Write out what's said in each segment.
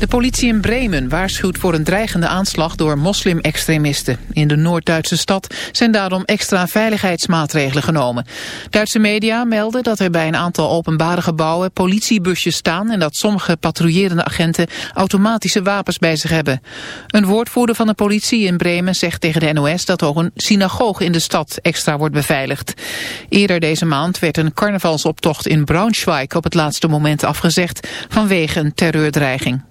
De politie in Bremen waarschuwt voor een dreigende aanslag door moslim-extremisten. In de Noord-Duitse stad zijn daarom extra veiligheidsmaatregelen genomen. Duitse media melden dat er bij een aantal openbare gebouwen politiebusjes staan... en dat sommige patrouillerende agenten automatische wapens bij zich hebben. Een woordvoerder van de politie in Bremen zegt tegen de NOS... dat ook een synagoog in de stad extra wordt beveiligd. Eerder deze maand werd een carnavalsoptocht in Braunschweig op het laatste moment afgezegd vanwege een terreurdreiging.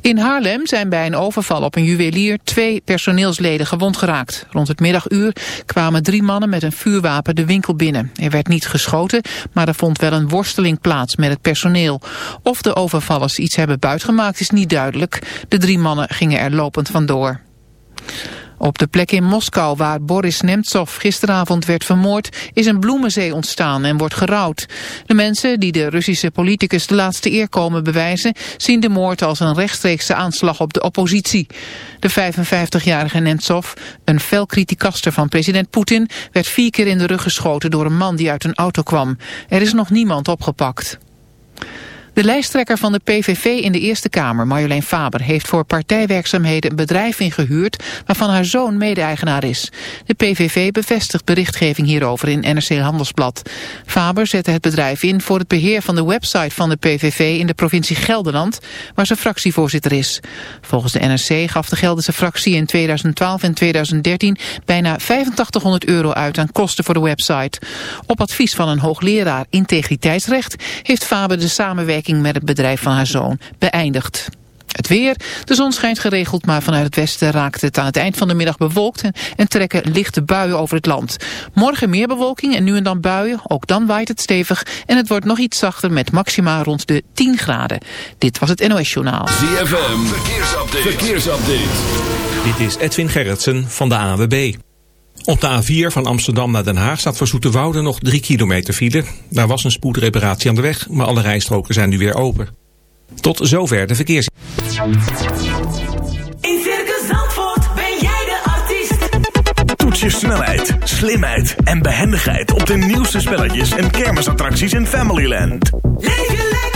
In Haarlem zijn bij een overval op een juwelier twee personeelsleden gewond geraakt. Rond het middaguur kwamen drie mannen met een vuurwapen de winkel binnen. Er werd niet geschoten, maar er vond wel een worsteling plaats met het personeel. Of de overvallers iets hebben buitgemaakt is niet duidelijk. De drie mannen gingen er lopend vandoor. Op de plek in Moskou waar Boris Nemtsov gisteravond werd vermoord is een bloemenzee ontstaan en wordt gerouwd. De mensen die de Russische politicus de laatste eer komen bewijzen zien de moord als een rechtstreekse aanslag op de oppositie. De 55-jarige Nemtsov, een fel criticaster van president Poetin, werd vier keer in de rug geschoten door een man die uit een auto kwam. Er is nog niemand opgepakt. De lijsttrekker van de PVV in de Eerste Kamer, Marjolein Faber, heeft voor partijwerkzaamheden een bedrijf ingehuurd waarvan haar zoon mede-eigenaar is. De PVV bevestigt berichtgeving hierover in NRC Handelsblad. Faber zette het bedrijf in voor het beheer van de website van de PVV in de provincie Gelderland, waar ze fractievoorzitter is. Volgens de NRC gaf de Gelderse fractie in 2012 en 2013 bijna 8500 euro uit aan kosten voor de website. Op advies van een hoogleraar integriteitsrecht heeft Faber de samenwerking met het bedrijf van haar zoon beëindigd. Het weer. De zon schijnt geregeld, maar vanuit het westen raakt het aan het eind van de middag bewolkt en, trekken lichte buien over het land. Morgen meer bewolking en nu en dan buien, ook dan waait het stevig en het wordt nog iets zachter met maxima rond de 10 graden. Dit was het NOS Journaal. ZFM, verkeersupdate. verkeersupdate. Dit is Edwin Gerritsen van de AWB. Op de A4 van Amsterdam naar Den Haag staat voor Zoeterwoude nog 3 kilometer file. Daar was een spoedreparatie aan de weg, maar alle rijstroken zijn nu weer open. Tot zover de verkeers. In Circus Zandvoort ben jij de artiest. Toets je snelheid, slimheid en behendigheid op de nieuwste spelletjes en kermisattracties in Familyland. Leef je lekker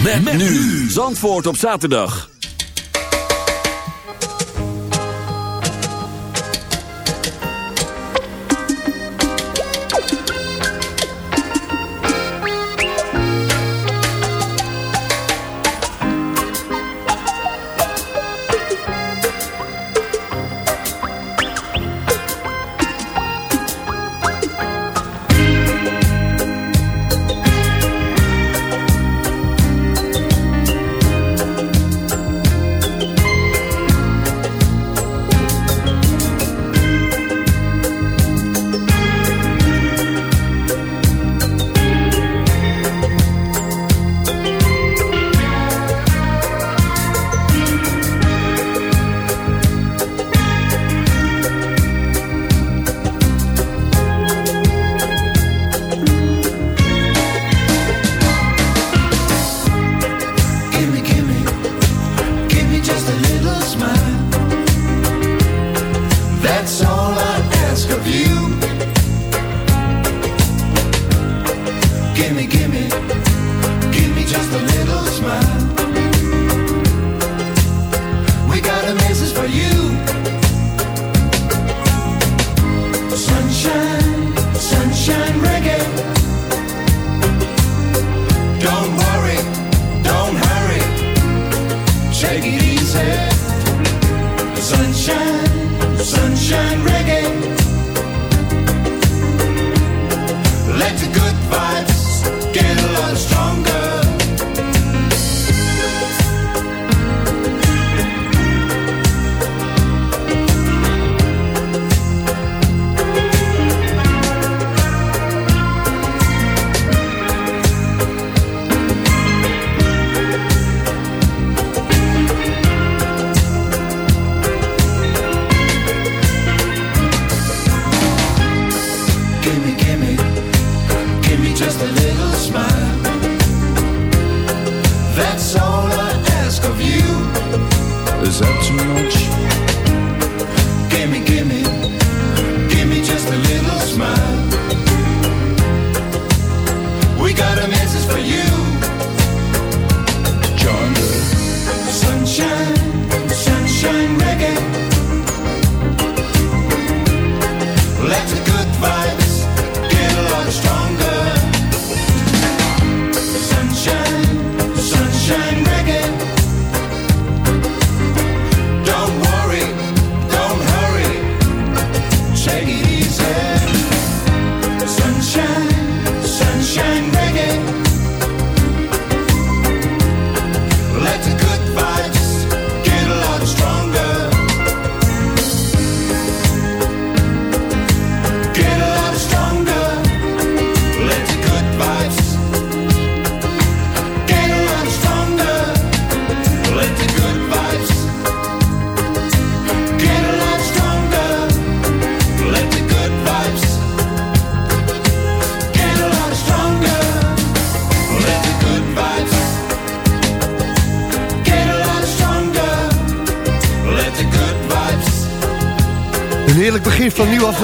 Met, nu. Zandvoort op zaterdag.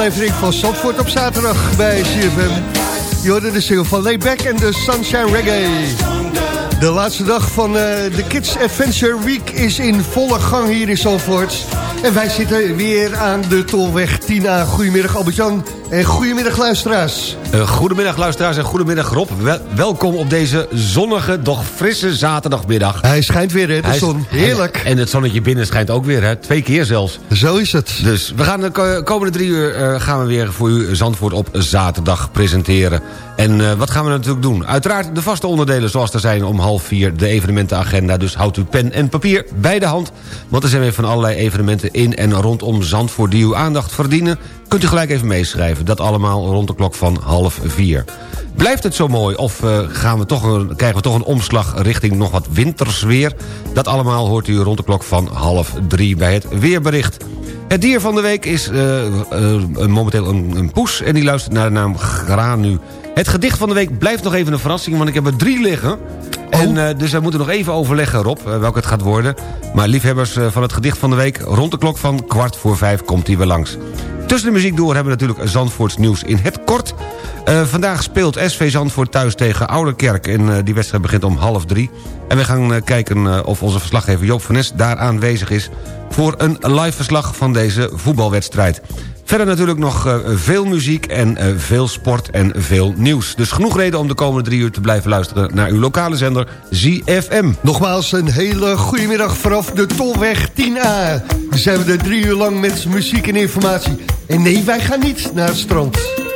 Aflevering van Zandvoort op zaterdag bij CFM. Je hoorde de single van Layback en de Sunshine Reggae. De laatste dag van eh, de Kids Adventure Week is in volle gang hier in Zandvoort. En wij zitten weer aan de Tolweg 10A. Goedemiddag Albert-Jan en goedemiddag luisteraars. Uh, goedemiddag luisteraars en goedemiddag Rob. Wel- welkom op deze zonnige, doch frisse zaterdagmiddag. Hij schijnt weer, hè, de Hij- zon. Heerlijk. En, en het zonnetje binnen schijnt ook weer, hè? twee keer zelfs. Zo is het. Dus we gaan de ko- komende drie uur eh, gaan we weer voor u Zandvoort op zaterdag presenteren. En eh, wat gaan we natuurlijk doen? Uiteraard de vaste onderdelen zoals er zijn om half vier de evenementenagenda. Dus houdt uw pen en papier bij de hand. Want er zijn weer van allerlei evenementen in en rondom Zandvoort die uw aandacht verdienen. Kunt u gelijk even meeschrijven. Dat allemaal rond de klok van half vier. Blijft het zo mooi of eh, gaan we toch een, krijgen we toch een omslag richting nog wat wintersweer? Dat allemaal hoort u rond de klok van half drie bij het weerbericht. Het dier van de week is eh, eh, momenteel een, een poes en die luistert naar de naam Granu. Het gedicht van de week blijft nog even een verrassing, want ik heb er drie liggen. En, eh, dus we moeten nog even overleggen, Rob, welke het gaat worden. Maar liefhebbers van het gedicht van de week... rond de klok van kwart voor vijf komt hij weer langs. Tussen de muziek door hebben we natuurlijk Zandvoorts nieuws in het kort. Eh, vandaag speelt SV Zandvoort thuis tegen Ouderkerk... en eh, die wedstrijd begint om half drie. En we gaan eh, kijken of onze verslaggever Joop van Nes daar aanwezig is... voor een live verslag van deze voetbalwedstrijd. Verder natuurlijk nog eh, veel muziek en eh, veel sport en veel nieuws. Dus genoeg reden om de komende drie uur te blijven luisteren... naar uw lokale zender ZFM. Nogmaals een hele goede middag vanaf de Tolweg 10A. Dan zijn we er drie uur lang met muziek en informatie. En nee, wij gaan niet naar het strand.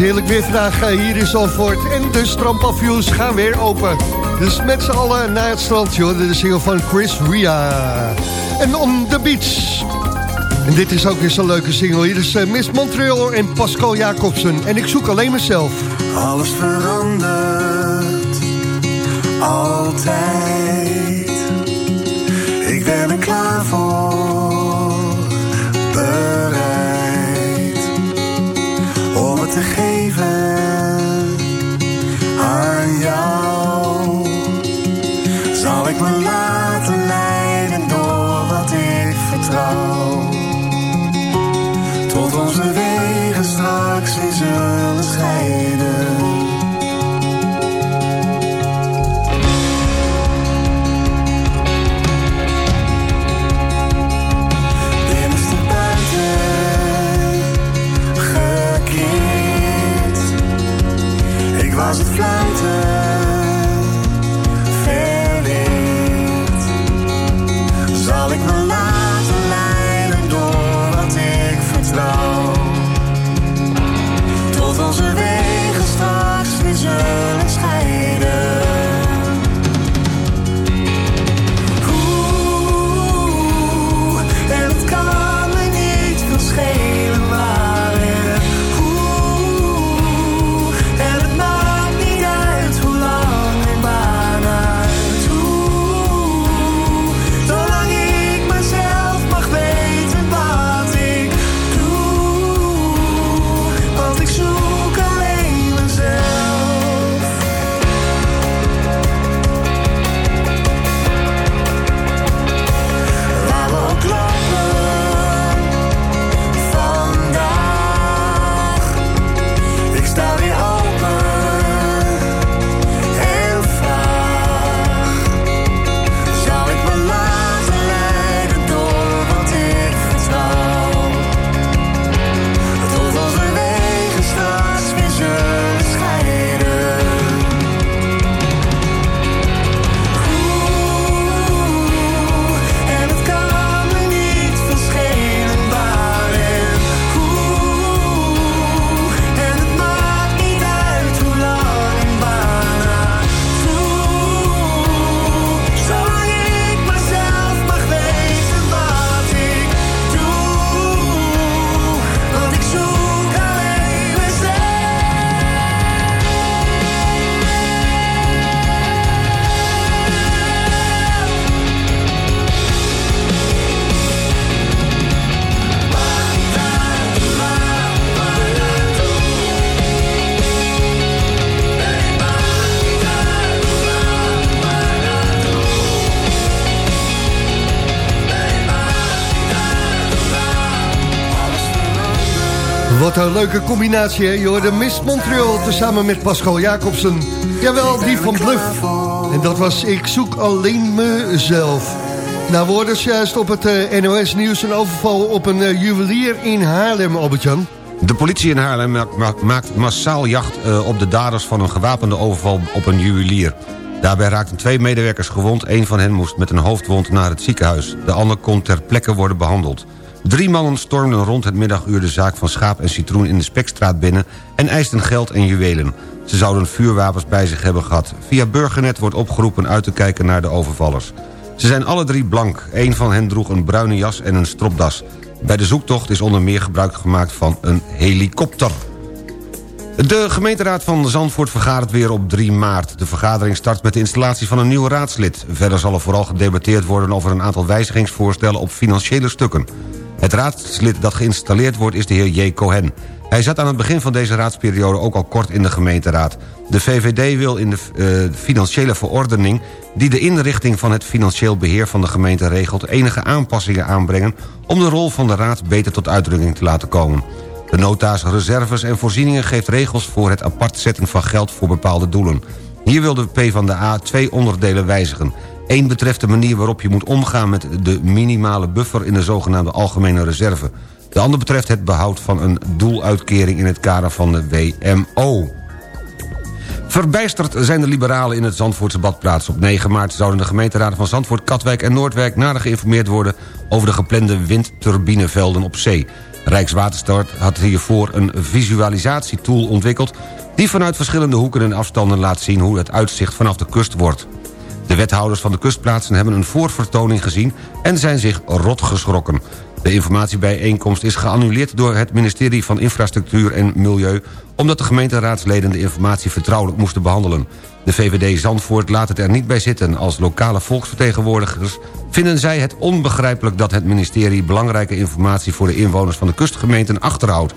Heerlijk weer vandaag eh, hier in Zandvoort. En de strandpavioens gaan weer open. Dus met z'n allen naar het strand, joh. De single van Chris Ria. En On The Beach. En dit is ook weer zo'n leuke single. Hier is eh, Miss Montreal en Pascal Jacobsen. En ik zoek alleen mezelf. Alles verandert, altijd. Ik ben er klaar voor, een leuke combinatie, hè? Je hoorde Miss Montreal tezamen met Pascal Jacobsen. Jawel, die van Bluff. En dat was Ik zoek alleen mezelf. Nou, hoorden juist op het eh, NOS-nieuws een overval op een eh, juwelier in Haarlem, Albert-Jan. De politie in Haarlem ma- ma- maakt massaal jacht eh, op de daders van een gewapende overval op een juwelier. Daarbij raakten twee medewerkers gewond. Een van hen moest met een hoofdwond naar het ziekenhuis. De ander kon ter plekke worden behandeld. Drie mannen stormden rond het middaguur de zaak van Schaap en Citroen in de Spekstraat binnen... en eisten geld en juwelen. Ze zouden vuurwapens bij zich hebben gehad. Via Burgernet wordt opgeroepen uit te kijken naar de overvallers. Ze zijn alle drie blank. Een van hen droeg een bruine jas en een stropdas. Bij de zoektocht is onder meer gebruik gemaakt van een helikopter. De gemeenteraad van Zandvoort vergadert weer op 3 maart. De vergadering start met de installatie van een nieuwe raadslid. Verder zal er vooral gedebatteerd worden over een aantal wijzigingsvoorstellen op financiële stukken. Het raadslid dat geïnstalleerd wordt is de heer J. Cohen. Hij zat aan het begin van deze raadsperiode ook al kort in de gemeenteraad. De VVD wil in de eh, financiële verordening... die de inrichting van het financieel beheer van de gemeente regelt... enige aanpassingen aanbrengen om de rol van de raad beter tot uitdrukking te laten komen. De nota's reserves en voorzieningen geeft regels voor het apart zetten van geld voor bepaalde doelen. Hier wil de PvdA twee onderdelen wijzigen. Eén betreft de manier waarop je moet omgaan met de minimale buffer in de zogenaamde algemene reserve. De ander betreft het behoud van een doeluitkering in het kader van de WMO. Verbijsterd zijn de liberalen in het Zandvoortse badplaats. Op 9 maart zouden de gemeenteraden van Zandvoort, Katwijk en Noordwijk... nader geïnformeerd worden over de geplande windturbinevelden op zee. Rijkswaterstaat had hiervoor een visualisatietool ontwikkeld... die vanuit verschillende hoeken en afstanden laat zien... hoe het uitzicht vanaf de kust wordt. De wethouders van de kustplaatsen hebben een voorvertoning gezien... en zijn zich rot geschrokken. De informatiebijeenkomst is geannuleerd door het ministerie van Infrastructuur en Milieu... omdat de gemeenteraadsleden de informatie vertrouwelijk moesten behandelen. De VVD Zandvoort laat het er niet bij zitten. Als lokale volksvertegenwoordigers vinden zij het onbegrijpelijk... dat het ministerie belangrijke informatie voor de inwoners van de kustgemeenten achterhoudt.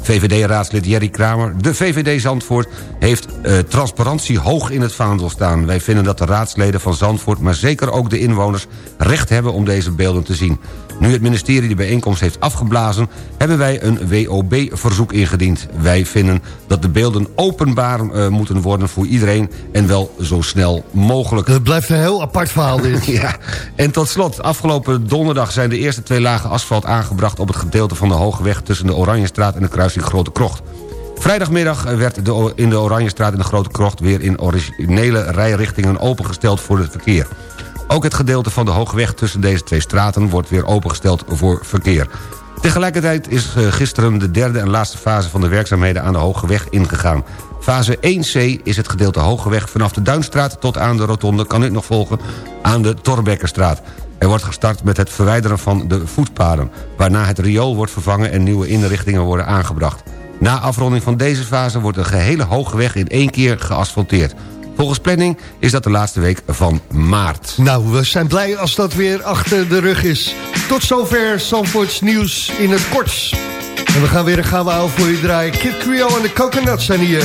VVD-raadslid Jerry Kramer, de VVD Zandvoort... heeft eh, transparantie hoog in het vaandel staan. Wij vinden dat de raadsleden van Zandvoort... maar zeker ook de inwoners recht hebben om deze beelden te zien. Nu het ministerie de bijeenkomst heeft afgeblazen... hebben wij een WOB-verzoek ingediend. Wij vinden dat de beelden openbaar uh, moeten worden voor iedereen... en wel zo snel mogelijk. Het blijft een heel apart verhaal dit. Ja, en tot slot, afgelopen donderdag zijn de eerste twee lagen asfalt aangebracht... op het gedeelte van de Hoge Weg tussen de Oranjestraat en de kruising Grote Krocht. Vrijdagmiddag werd de, in de Oranjestraat en de Grote Krocht... weer in originele rijrichtingen opengesteld voor het verkeer. Ook het gedeelte van de Hoogweg tussen deze twee straten... wordt weer opengesteld voor verkeer. Tegelijkertijd is eh, gisteren de derde en laatste fase van de werkzaamheden aan de Hogeweg ingegaan. Fase 1C is het gedeelte Hogeweg vanaf de Duinstraat tot aan de rotonde... kan u nog volgen aan de Torbekkerstraat. Er wordt gestart met het verwijderen van de voetpaden... waarna het riool wordt vervangen en nieuwe inrichtingen worden aangebracht. Na afronding van deze fase wordt de gehele Hogeweg in één keer geasfalteerd. Volgens planning is dat de laatste week van maart. Nou, we zijn blij als dat weer achter de rug is. Tot zover Zandvoorts nieuws in het kort. En we gaan weer een gaan we voor je draaien. Kid Creole en de Coconuts zijn hier.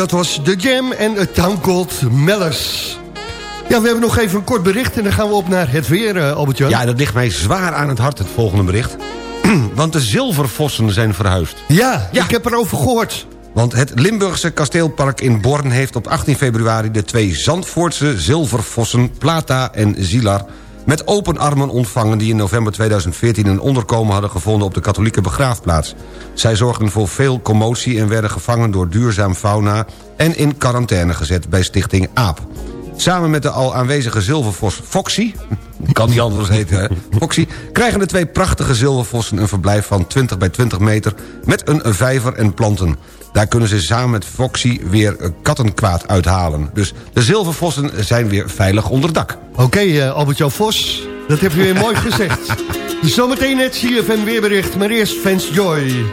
Dat was The Jam en het Town Called Mellers. Ja, we hebben nog even een kort bericht en dan gaan we op naar het weer, eh, Albert-Jan. Ja, dat ligt mij zwaar aan het hart, het volgende bericht. Want de zilvervossen zijn verhuisd. Ja, Ja. ik heb erover gehoord. Want het Limburgse kasteelpark in Born heeft op 18 februari... de twee Zandvoortse zilvervossen Plata en Zilar... met open armen ontvangen die in november 2014... een onderkomen hadden gevonden op de katholieke begraafplaats. Zij zorgden voor veel commotie en werden gevangen door duurzaam fauna... en in quarantaine gezet bij stichting AAP. Samen met de al aanwezige zilvervos Foxy... kan niet anders heten, hè? Foxy... krijgen de twee prachtige zilvervossen een verblijf van 20 bij 20 meter... met een vijver en planten. Daar kunnen ze samen met Foxy weer eh, kattenkwaad uithalen. Dus de zilvervossen zijn weer veilig onder dak. Oké, eh, Albert-Jan Vos, dat heb je weer mooi gezegd. Zometeen het CFM weerbericht, maar eerst Fans Joy.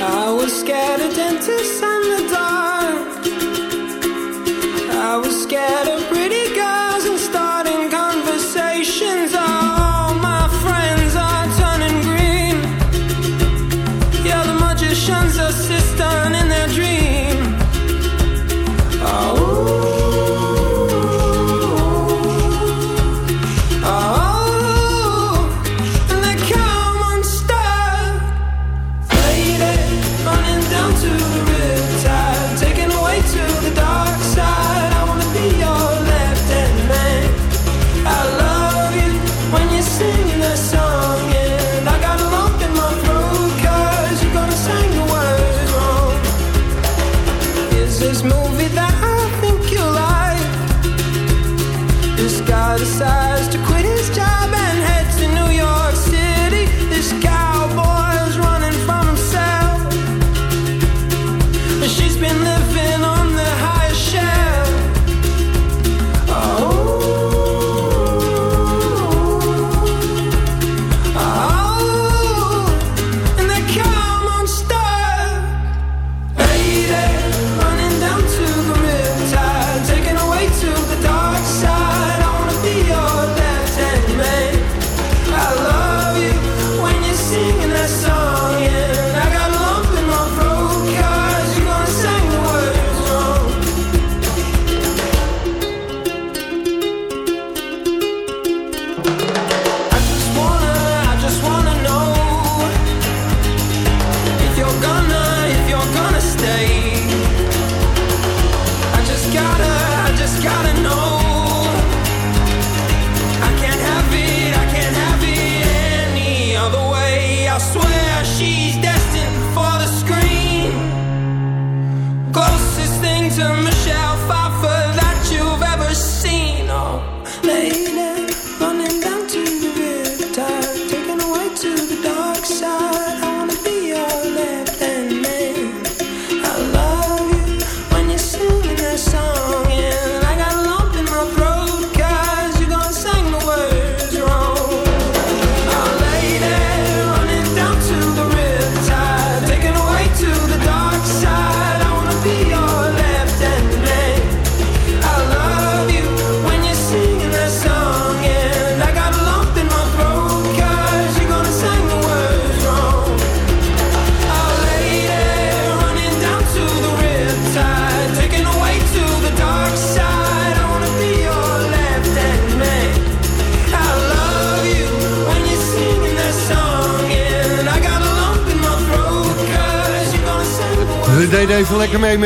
I was scared of dentists and the dark. I was scared of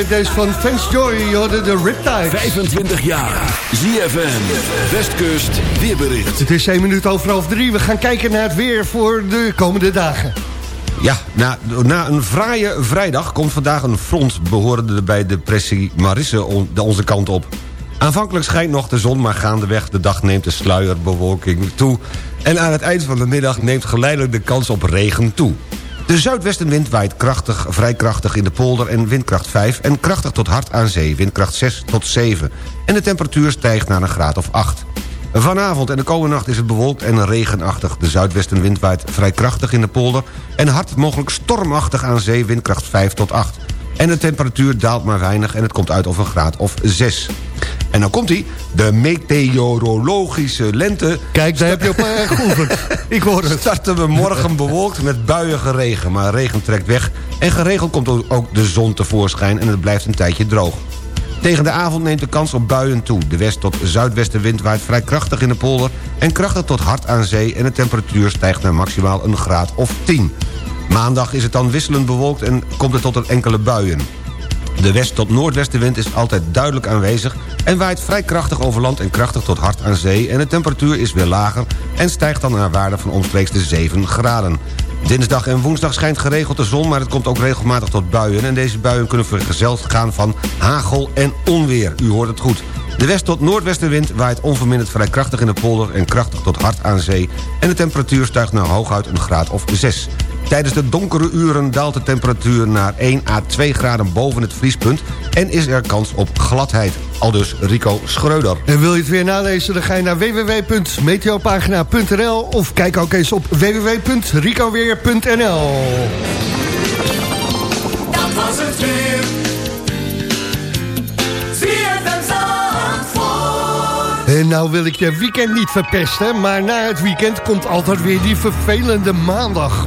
met deze van Fans Joy. Je de Riptide. 25 jaar. ZFM. Westkust. Weerbericht. Het is 1 minuut over half drie. We gaan kijken naar het weer voor de komende dagen. Ja, na, na een fraaie vrijdag komt vandaag een front... behorende bij depressie Marisse on- de onze kant op. Aanvankelijk schijnt nog de zon, maar gaandeweg de dag neemt de sluierbewolking toe... en aan het eind van de middag neemt geleidelijk de kans op regen toe. De zuidwestenwind waait krachtig, vrij krachtig in de polder en windkracht 5... en krachtig tot hard aan zee, windkracht 6 tot 7. En de temperatuur stijgt naar een graad of 8. Vanavond en de komende nacht is het bewolkt en regenachtig. De zuidwestenwind waait vrij krachtig in de polder... en hard mogelijk stormachtig aan zee, windkracht 5 tot 8. En de temperatuur daalt maar weinig en het komt uit op een graad of 6. En dan komt hij, de meteorologische lente... Kijk, daar heb je op uh, geoefend. Ik hoor het. Starten we morgen bewolkt met buiige regen. Maar regen trekt weg en geregeld komt ook de zon tevoorschijn... en het blijft een tijdje droog. Tegen de avond neemt de kans op buien toe. De west- tot zuidwestenwind waait vrij krachtig in de polder... en krachtig tot hard aan zee... en de temperatuur stijgt naar maximaal een graad of 10. Maandag is het dan wisselend bewolkt en komt het tot een enkele buien. De west- tot noordwestenwind is altijd duidelijk aanwezig... en waait vrij krachtig over land en krachtig tot hard aan zee... en de temperatuur is weer lager en stijgt dan naar waarde van omstreeks de 7 graden. Dinsdag en woensdag schijnt geregeld de zon... maar het komt ook regelmatig tot buien... en deze buien kunnen vergezeld gaan van hagel en onweer. U hoort het goed. De west- tot noordwestenwind waait onverminderd vrij krachtig in de polder... en krachtig tot hard aan zee... en de temperatuur stijgt naar hooguit een graad of 6. Tijdens de donkere uren daalt de temperatuur naar 1 à 2 graden boven het vriespunt... en is er kans op gladheid. Aldus Rico Schreuder. En wil je het weer nalezen, dan ga je naar www.meteopagina.nl of kijk ook eens op www.ricoweer.nl Dat was het weer. En nou wil ik je weekend niet verpesten, maar na het weekend komt altijd weer die vervelende maandag.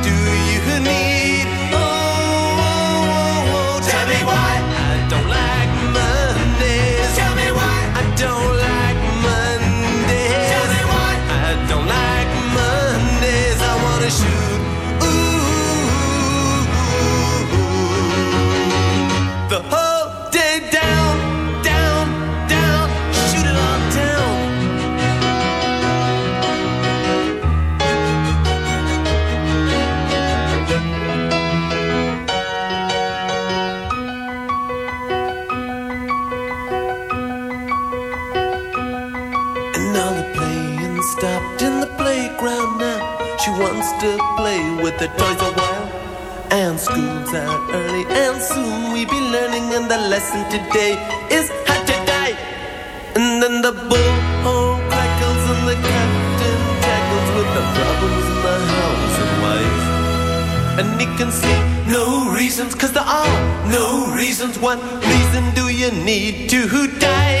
the toys a while. And school's out early, and soon we'll be learning. And the lesson today is how to die. And then the bullhorn crackles, and the captain tackles with the problems in the house and wife. And he can see no reasons, cause there are no reasons. What reason do you need to die?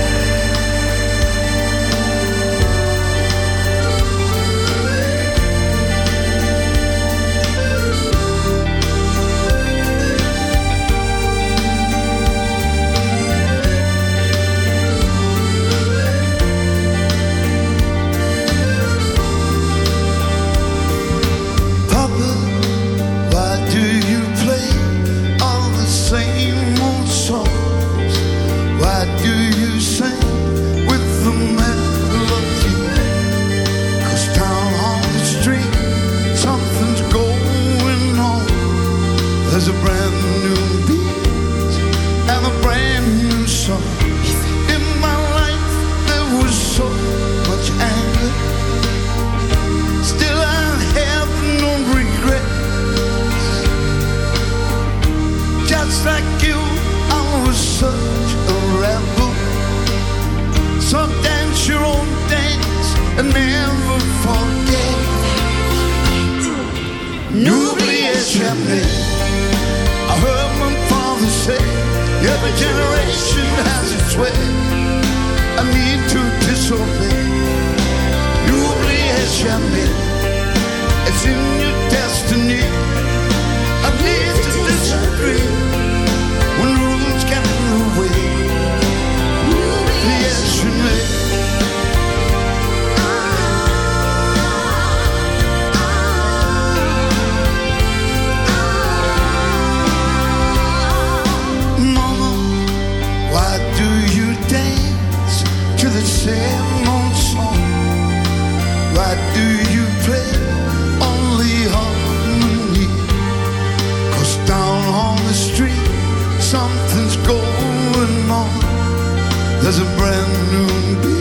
As a brand new beginning.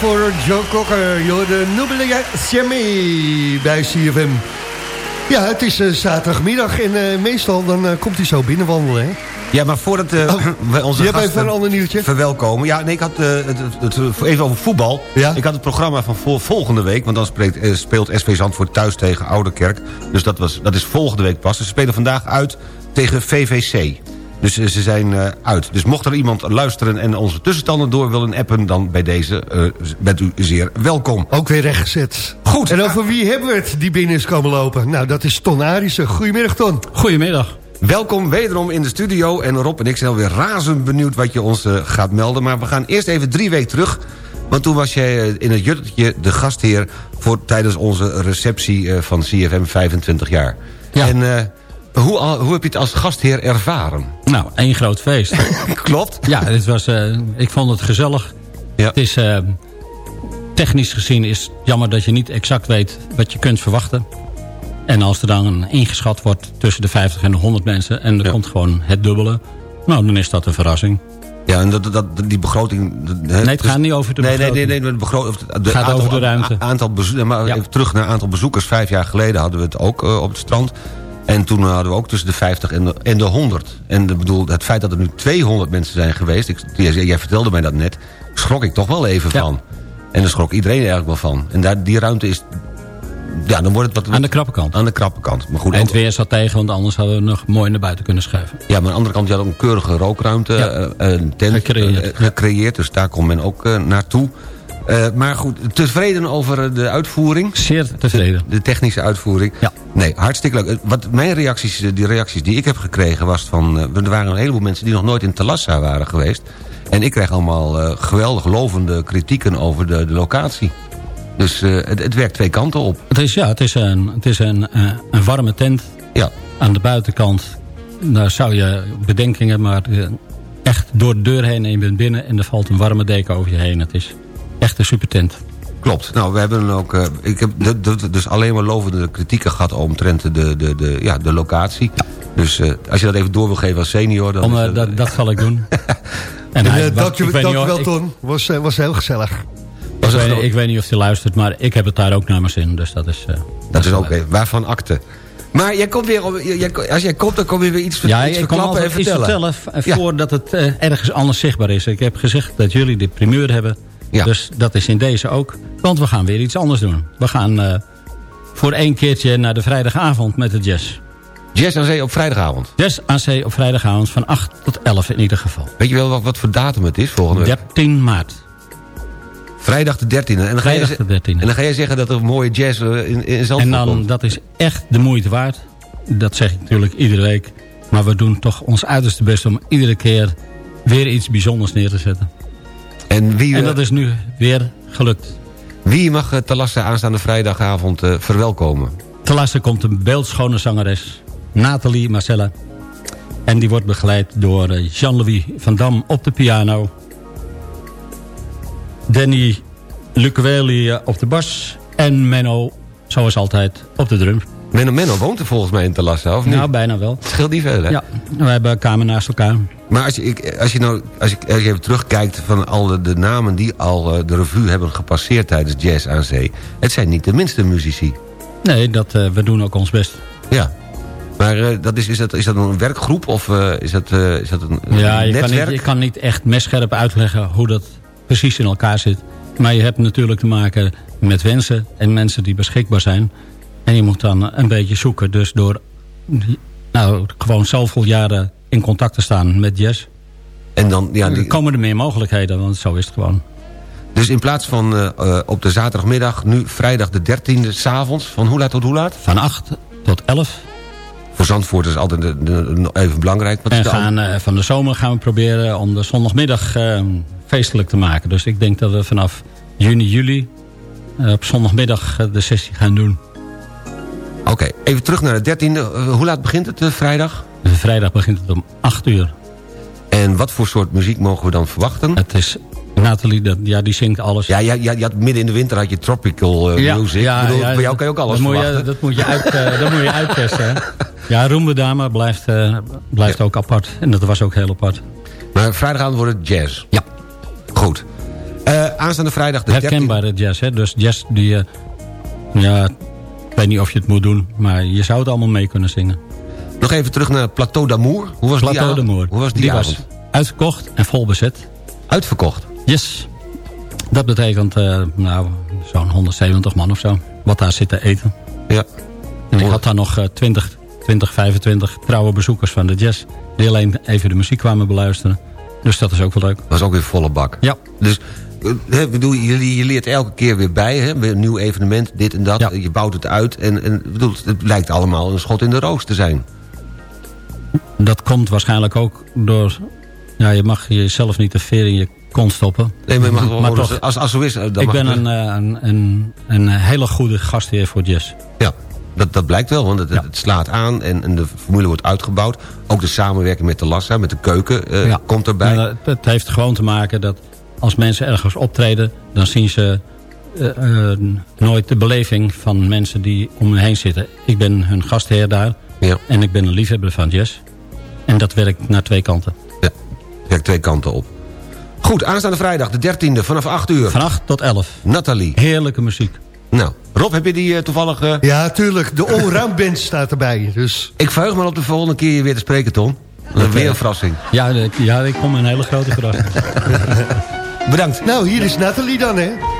Voor Joe Cocker, de Siami bij CFM. Ja, het is eh, zaterdagmiddag en eh, meestal dan eh, komt hij zo binnenwandelen, hè? Ja, maar voordat uh, we onze je gasten even een ander nieuwtje. verwelkomen... Ja, nee, ik had uh, het, het, het, even over voetbal. Ja? Ik had het programma van vol, volgende week... want dan spreekt, speelt SV Zandvoort thuis tegen Ouderkerk. Dus dat, was, dat is volgende week pas. Ze spelen vandaag uit tegen VVC. Dus ze zijn uit. Dus mocht er iemand luisteren en onze tussenstanden door willen appen... dan bij deze bent u zeer welkom. Ook weer rechtgezet. Goed. En over wie hebben we het die binnen is komen lopen? Nou, dat is Ton Arissen. Goedemiddag, Ton. Goedemiddag. Welkom wederom in de studio. En Rob en ik zijn alweer razend benieuwd wat je ons uh, gaat melden. Maar we gaan eerst even drie weken terug. Want toen was jij uh, in het Juttertje de gastheer... Voor, tijdens onze receptie uh, van CFM 25 jaar. Ja. En hoe, hoe heb je het als gastheer ervaren? Nou, één groot feest. Klopt. Ja, dit was, ik vond het gezellig. Ja. Het is... technisch gezien is het jammer dat je niet exact weet wat je kunt verwachten. En als er dan ingeschat wordt tussen de 50 en de 100 mensen... en er Ja. komt gewoon het dubbele... nou, dan is dat een verrassing. Ja, en dat, dat, die begroting... Nee, het gaat niet over de nee, nee, begroting. nee, nee, de begroting... Het gaat over de ruimte. Aantal maar Ja. even terug naar aantal bezoekers. Vijf jaar geleden hadden we het ook uh, op het strand. En toen hadden we ook tussen de 50 en de, en de 100. En de, bedoel, het feit dat er nu 200 mensen zijn geweest... Ik, jij, jij vertelde mij dat net... schrok ik toch wel even Ja. van. En daar schrok iedereen eigenlijk wel van. En daar, die ruimte is... Ja, dan wordt het wat... Aan de krappe kant. Aan de krappe kant. Maar goed, En het weer zat tegen, want anders hadden we nog mooi naar buiten kunnen schuiven. ja, maar aan de andere kant, je had ook een keurige rookruimte, Ja. eh, een tent Gecreëerd. eh, gecreëerd. Dus daar komt men ook eh, naartoe. Eh, maar goed, tevreden over eh, de uitvoering? Zeer tevreden. De, de technische uitvoering? Ja. Nee, hartstikke leuk. Eh, Wat mijn reacties, die reacties die ik heb gekregen was van... er waren een heleboel mensen die nog nooit in Talassa waren geweest. En ik kreeg allemaal geweldig lovende kritieken over de, de locatie. Dus het, het werkt twee kanten op. Het is, ja, het is een, het is een, een warme tent Ja, aan de buitenkant. Daar zou je bedenkingen, maar echt door de deur heen en je bent binnen... en er valt een warme deken over je heen. Het is echt een super tent. Klopt. Nou, we hebben ook. eh, ik heb de- de- dus alleen maar lovende kritieken gehad omtrent de, de, de, ja, de locatie. Dus eh, als je dat even door wil geven als senior, dan. Om, is eh, dat- dat, dat zal ik doen. En, hij- eh, wat- dank je, dank je wel, Ton. Was, was heel gezellig. Ik weet, groot- ik weet niet of hij luistert, maar ik heb het daar ook naar mijn zin. Dus dat is... eh, dat is even. Waarvan akte. Maar jij komt weer, op- jij- als jij komt, dan kom je weer iets, ver- Ja, iets ik kom verklappen en iets vertellen. vertellen voordat het ergens anders zichtbaar is. Ik heb gezegd dat jullie de primeur hebben. Ja. Dus dat is in deze ook. Want we gaan weer iets anders doen. We gaan eh, voor één keertje naar de vrijdagavond met de jazz. Jazz aan Zee op vrijdagavond. Jazz AC op vrijdagavond van 8 tot 11 in ieder geval. Weet je wel wat, wat voor datum het is volgende week? 13 maart. Vrijdag de 13e. En dan, ga je, de 13e. en dan ga jij zeggen dat er mooie jazz eh, in, in En Zandvoort dan, komt. dat is echt de moeite waard. Dat zeg ik natuurlijk iedere week. Maar we doen toch ons uiterste best om iedere keer weer iets bijzonders neer te zetten. En wie, En eh, dat is nu weer gelukt. wie mag uh, Talassa aanstaande vrijdagavond eh, verwelkomen? Laatste komt een beeldschone zangeres, Nathalie Marcella. En die wordt begeleid door eh, Jean-Louis van Dam op de piano. Danny Lucueli eh, op de bas. En Menno, zoals altijd, op de drum. Menno Menno woont er volgens mij in Talassa, of niet? Nou, bijna wel. Het scheelt niet veel, hè? Ja, we hebben kamer naast elkaar. Maar als je, als je, nou, als je, even terugkijkt van al de, namen die al eh, de revue hebben gepasseerd tijdens Jazz aan Zee. Het zijn niet de minste muzici. Nee, dat, eh, we doen ook ons best. Ja. Maar eh, dat is, is, dat, is dat een werkgroep of is, dat, is dat een, Ja, je kan, netwerk? niet, je kan niet echt messcherp uitleggen hoe dat precies in elkaar zit. Maar je hebt natuurlijk te maken met wensen en mensen die beschikbaar zijn. En je moet dan een beetje zoeken. Dus door nou, gewoon zoveel jaren in contact te staan met Jess... En dan, ja, die- komen er meer mogelijkheden, want zo is het gewoon. Dus in plaats van eh, eh, op de zaterdagmiddag, nu vrijdag de 13e, s'avonds, van hoe laat tot hoe laat? Van 8 tot 11. Voor Zandvoort is altijd de- even belangrijk. Wat En gaan, eh, van de zomer gaan we proberen om de zondagmiddag feestelijk te maken. Dus ik denk dat we vanaf juni, juli op zondagmiddag de sessie gaan doen. Oké, even terug naar de 13e. Eh, hoe laat begint het eh, vrijdag? Vrijdag begint het om 8 uur. En wat voor soort muziek mogen we dan verwachten? Het is Nathalie, dat, ja, die zingt alles. Ja, ja, ja, had, midden in de winter had je tropical eh, music. Ik bedoel, bij jou kan je ook alles dat moet verwachten. je, dat moet je, uit, dat moet je uittesten. Hè? Ja, Roembe Dame blijft, blijft ook apart. En dat was ook heel apart. Maar vrijdagavond wordt het jazz. Ja. Goed. Aanstaande vrijdag de 13e. Herkenbare jazz, hè? Dus jazz die... ja, weet niet of je het moet doen, maar je zou het allemaal mee kunnen zingen. Nog even terug naar Plateau d'Amour. Hoe was die Plateau d'Amour. Hoe was die, die was uitverkocht en vol bezet. Uitverkocht? Yes. Dat betekent eh, nou, zo'n 170 man of zo. Wat daar zit te eten. Ja. En ik had daar nog eh, 20, 20, 25 trouwe bezoekers van de jazz. Die alleen even de muziek kwamen beluisteren. Dus dat is ook wel leuk. was ook weer volle bak. Ja. Dus hè, ik bedoel, jullie, je leert elke keer weer bij. Hè? Weer een nieuw evenement, dit en dat. Je bouwt het uit. En, en bedoel, het lijkt allemaal een schot in de roos te zijn. Dat komt waarschijnlijk ook door... Ja, je mag jezelf niet te ver in je kont stoppen. Nee, maar, je mag toch, als, als zo is, eh, dan ik mag ben het- een, eh, een, een, een hele goede gastheer voor jazz. Ja, dat, dat blijkt wel, want het, het slaat aan en, en de formule wordt uitgebouwd. Ook de samenwerking met de Lassa, met de keuken, eh, komt erbij. Maar Het, het heeft gewoon te maken dat als mensen ergens optreden... dan zien ze eh, eh, nooit de beleving van mensen die om me heen zitten. Ik ben hun gastheer daar Ja. en ik ben een liefhebber van jazz. En dat werkt naar twee kanten. Werkt twee kanten op. Goed, aanstaande vrijdag, de 13e, vanaf 8 uur. Van 8 tot 11. Nathalie. Heerlijke muziek. Nou, Rob, heb je die eh, toevallig... Ja, tuurlijk. De allround band staat erbij. Dus. Ik verheug me op de volgende keer je weer te spreken, Tom. Dat is weer een verrassing. Ja, ik- ja, ik kom met een hele grote verrassing. Bedankt. Nou, hier is Nathalie dan, hè?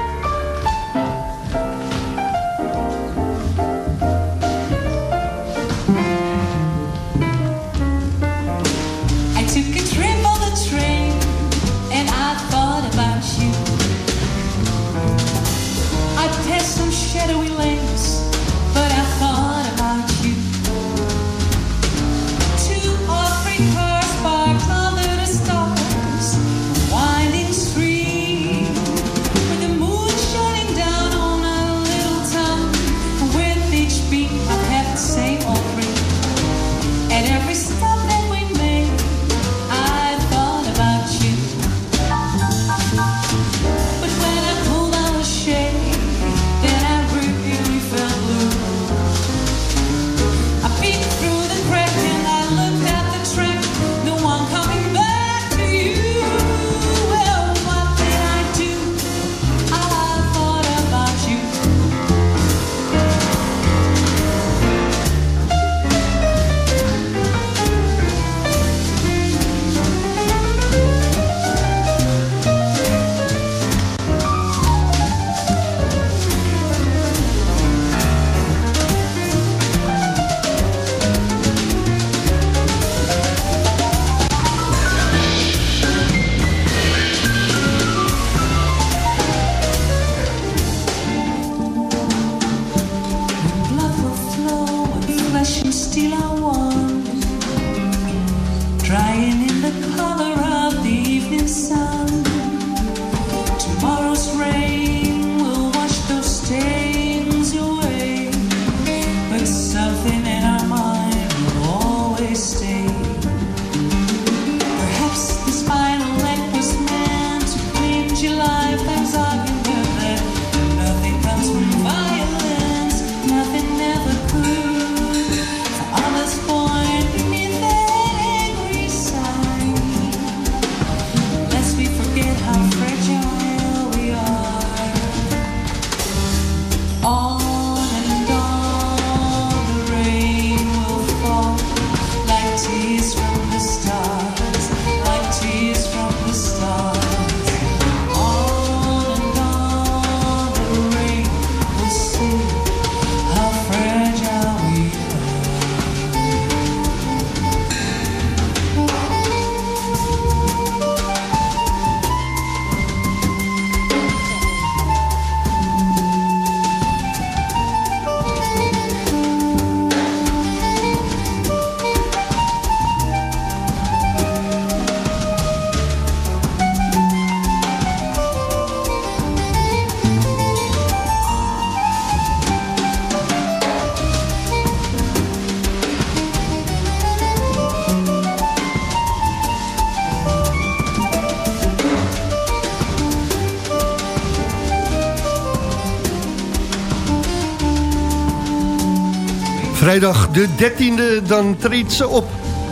Vrijdag de 13e, dan treedt ze op.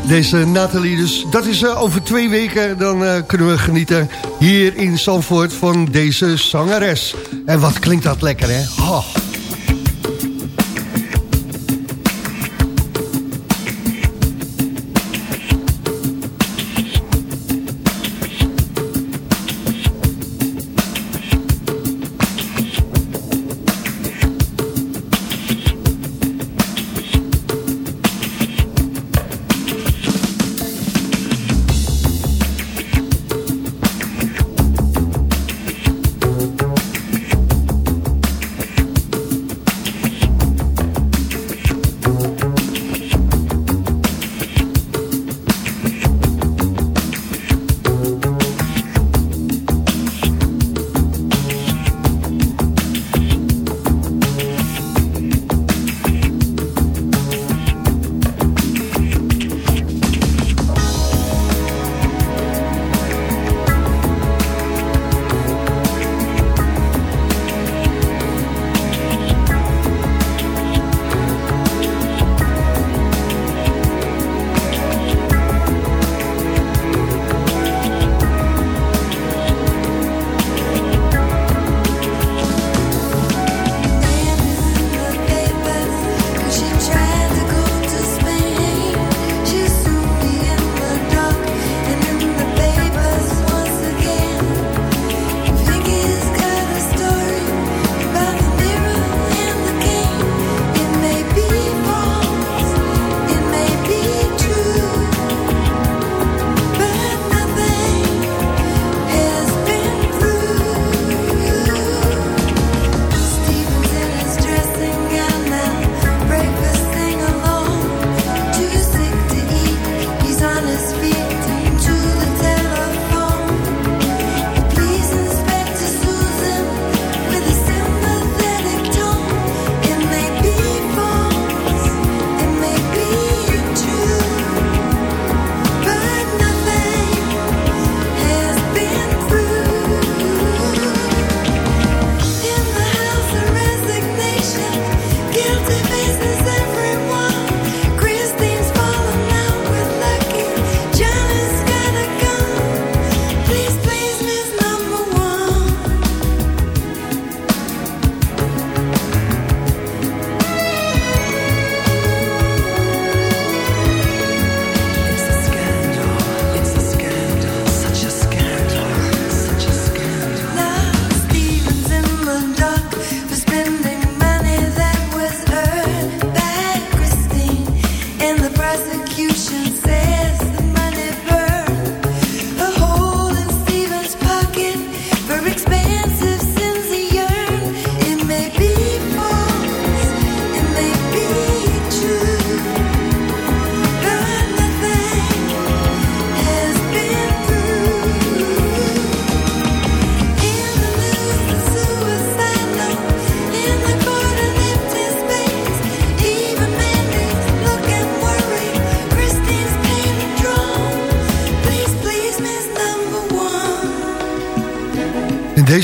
Deze Nathalie, dus dat is eh, over twee weken. Dan eh, kunnen we genieten hier in Zandvoort van deze zangeres. En wat klinkt dat lekker, hè?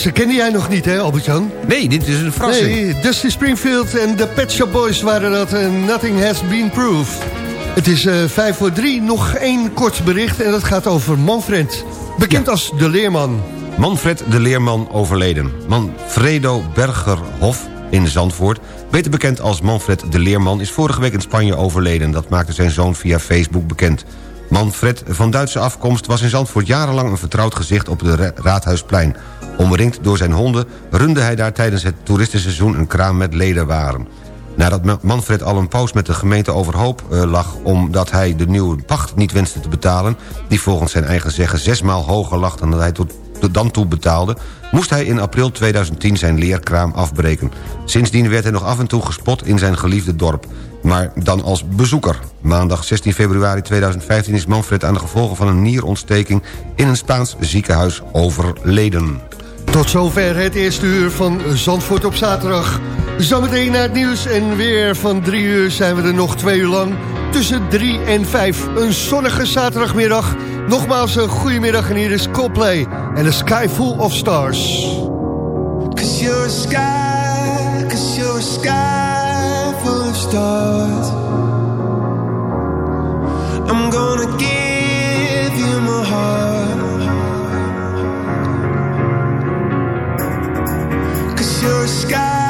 Deze kende jij nog niet, hè, Albert-Jan? Nee, dit is een verrassing. Nee, Dusty Springfield en de Pet Shop Boys waren dat en Nothing Has Been Proved. Het is eh, vijf voor drie, nog één kort bericht en dat gaat over Manfred. Bekend als de Leerman. Manfred de Leerman overleden. Manfredo Bergerhof in Zandvoort, beter bekend als Manfred de Leerman... is vorige week in Spanje overleden. Dat maakte zijn zoon via Facebook bekend. Manfred, van Duitse afkomst, was in Zandvoort jarenlang een vertrouwd gezicht op de Ra- Raadhuisplein. Omringd door zijn honden runde hij daar tijdens het toeristenseizoen een kraam met lederwaren. Nadat Ma- Manfred al een poos met de gemeente overhoop eh, lag... omdat hij de nieuwe pacht niet wenste te betalen... die volgens zijn eigen zeggen zesmaal hoger lag dan dat hij tot dan toe betaalde... moest hij in april 2010 zijn leerkraam afbreken. Sindsdien werd hij nog af en toe gespot in zijn geliefde dorp. Maar dan als bezoeker. Maandag 16 februari 2015 is Manfred aan de gevolgen van een nierontsteking... in een Spaans ziekenhuis overleden. Tot zover het eerste uur van Zandvoort op zaterdag. Zometeen naar het nieuws en weer van drie uur zijn we er nog twee uur lang. Tussen drie en vijf. Een zonnige zaterdagmiddag. Nogmaals een goedemiddag en hier is Coldplay en The Sky Full of Stars. Cause you're a sky, cause you're a sky full of stars. I'm gonna give you my heart. your sky.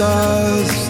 stars